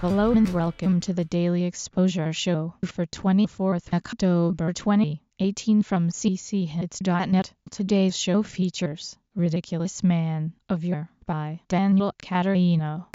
Hello and welcome to the Daily Exposure Show for 24th October 2018 from cchits.net. Today's show features Ridiculous Man of Year by Daniel Caterino.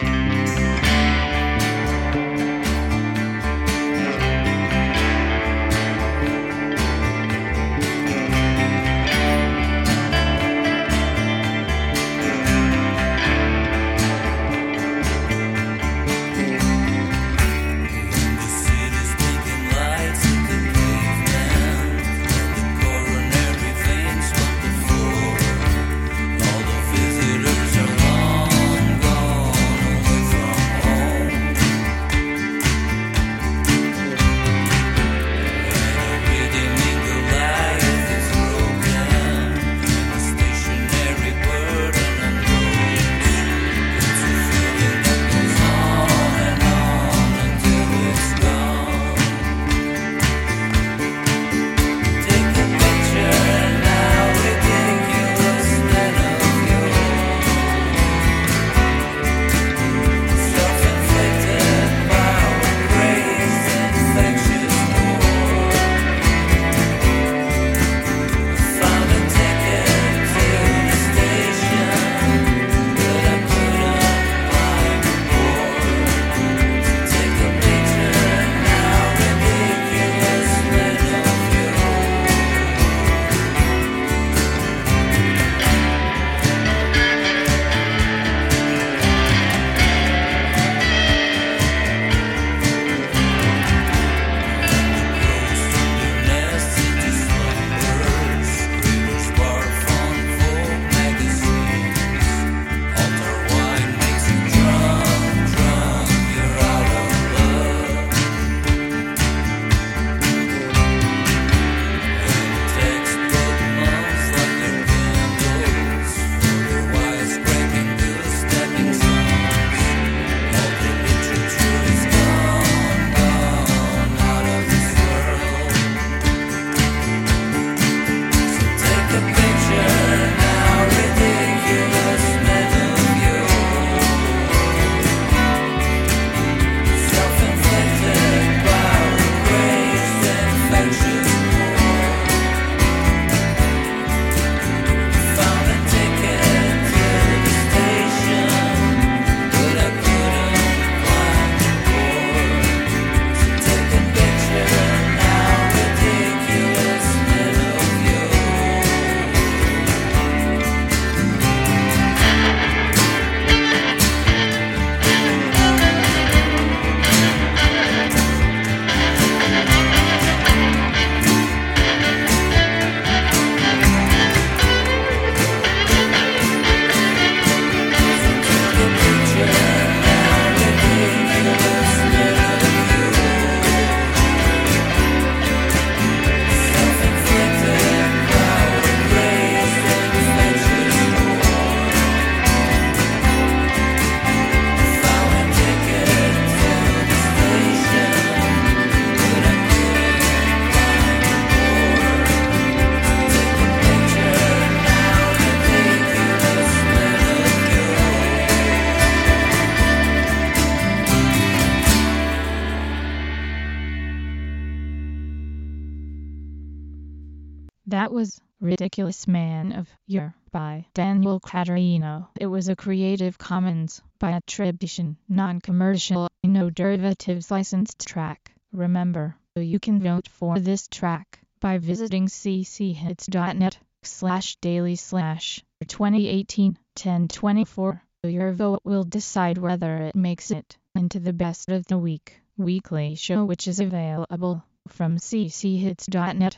That was Ridiculous Man of Year by Daniel Caterino. It was a Creative Commons by attribution, non-commercial, no derivatives licensed track. Remember, you can vote for this track by visiting cchits.net slash daily slash 2018 1024. Your vote will decide whether it makes it into the best of the week weekly show which is available from cchits.net